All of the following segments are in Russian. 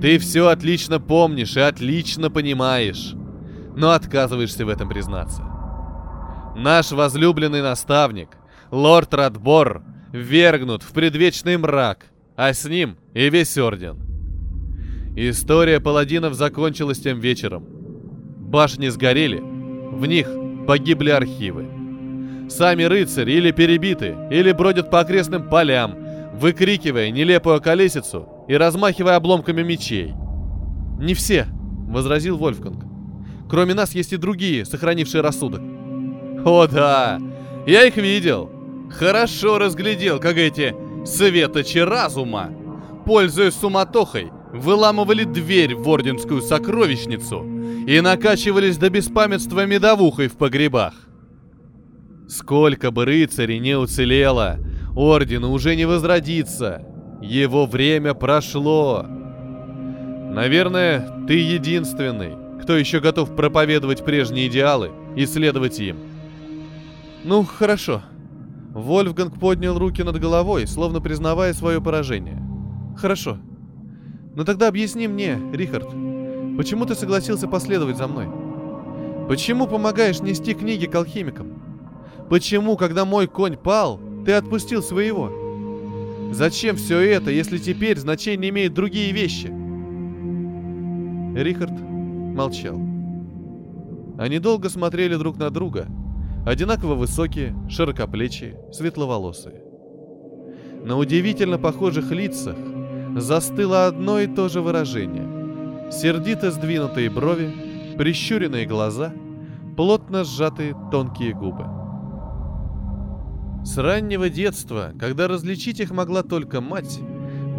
Ты все отлично помнишь и отлично понимаешь, но отказываешься в этом признаться. Наш возлюбленный наставник, лорд Радбор, вергнут в предвечный мрак, а с ним и весь орден. История паладинов закончилась тем вечером. Башни сгорели, в них погибли архивы. Сами рыцари или перебиты, или бродят по окрестным полям, выкрикивая нелепую колесицу и размахивая обломками мечей. «Не все», — возразил Вольфганг. «Кроме нас есть и другие, сохранившие рассудок». «О да, я их видел. Хорошо разглядел, как эти светочи разума, пользуясь суматохой, выламывали дверь в орденскую сокровищницу и накачивались до беспамятства медовухой в погребах. Сколько бы рыцарей не уцелело, ордену уже не возродится. Его время прошло. Наверное, ты единственный, кто еще готов проповедовать прежние идеалы и следовать им. Ну, хорошо. Вольфганг поднял руки над головой, словно признавая свое поражение. Хорошо. Но тогда объясни мне, Рихард, почему ты согласился последовать за мной? Почему помогаешь нести книги к алхимикам? Почему, когда мой конь пал, ты отпустил своего? Зачем все это, если теперь значение имеют другие вещи? Рихард молчал. Они долго смотрели друг на друга, одинаково высокие, широкоплечие, светловолосые. На удивительно похожих лицах застыло одно и то же выражение. Сердито сдвинутые брови, прищуренные глаза, плотно сжатые тонкие губы. С раннего детства, когда различить их могла только мать,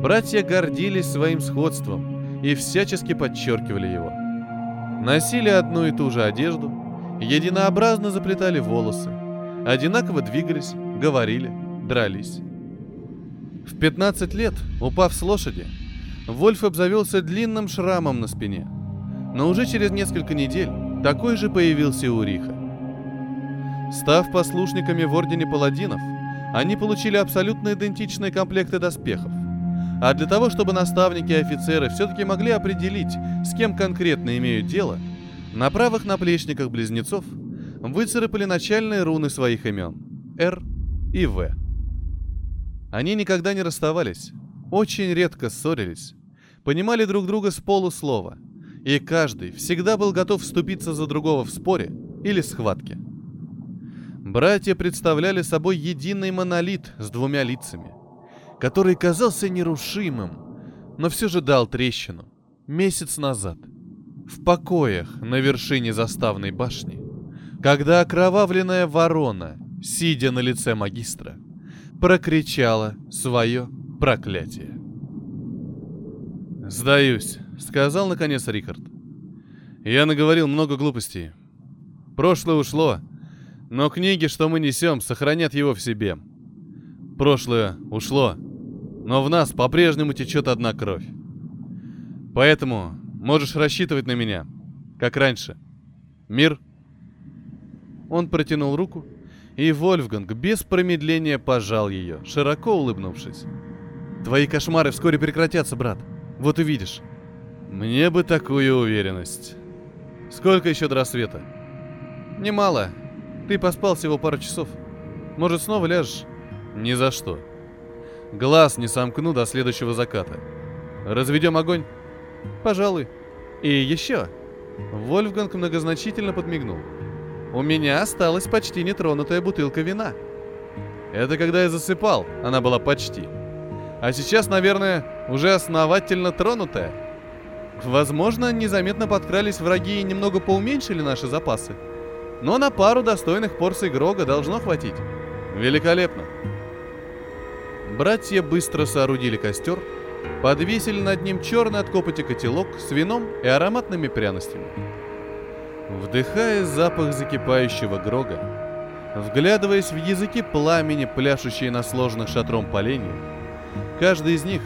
братья гордились своим сходством и всячески подчеркивали его. Носили одну и ту же одежду, единообразно заплетали волосы, одинаково двигались, говорили, дрались. В 15 лет, упав с лошади, Вольф обзавелся длинным шрамом на спине. Но уже через несколько недель такой же появился у Риха. Став послушниками в Ордене Паладинов, они получили абсолютно идентичные комплекты доспехов. А для того, чтобы наставники и офицеры все-таки могли определить, с кем конкретно имеют дело, на правых наплечниках близнецов выцарапали начальные руны своих имен – Р и В. Они никогда не расставались, очень редко ссорились, понимали друг друга с полуслова, и каждый всегда был готов вступиться за другого в споре или схватке. Братья представляли собой единый монолит с двумя лицами, который казался нерушимым, но все же дал трещину месяц назад, в покоях на вершине заставной башни, когда окровавленная ворона, сидя на лице магистра, прокричала свое проклятие. «Сдаюсь», — сказал наконец Рихард. «Я наговорил много глупостей. Прошлое ушло, но книги, что мы несем, сохранят его в себе. Прошлое ушло, но в нас по-прежнему течет одна кровь. Поэтому можешь рассчитывать на меня, как раньше. Мир?» Он протянул руку, и Вольфганг без промедления пожал ее, широко улыбнувшись. «Твои кошмары вскоре прекратятся, брат. Вот увидишь». «Мне бы такую уверенность. Сколько еще до рассвета?» «Немало. Ты поспал всего пару часов. Может, снова ляжешь?» «Ни за что. Глаз не сомкну до следующего заката. Разведем огонь?» «Пожалуй. И еще». Вольфганг многозначительно подмигнул. У меня осталась почти нетронутая бутылка вина. Это когда я засыпал, она была почти. А сейчас, наверное, уже основательно тронутая. Возможно, незаметно подкрались враги и немного поуменьшили наши запасы. Но на пару достойных порций Грога должно хватить. Великолепно. Братья быстро соорудили костер, подвесили над ним черный от копоти котелок с вином и ароматными пряностями. Вдыхая запах закипающего грога, вглядываясь в языки пламени, пляшущие на сложных шатром поленьях, каждый из них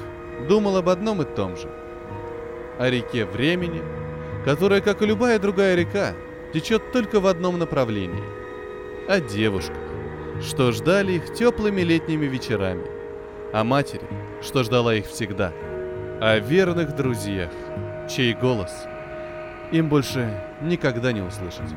думал об одном и том же. О реке времени, которая, как и любая другая река, течет только в одном направлении. О девушках, что ждали их теплыми летними вечерами. О матери, что ждала их всегда. о верных друзьях, чей голос им больше никогда не услышать.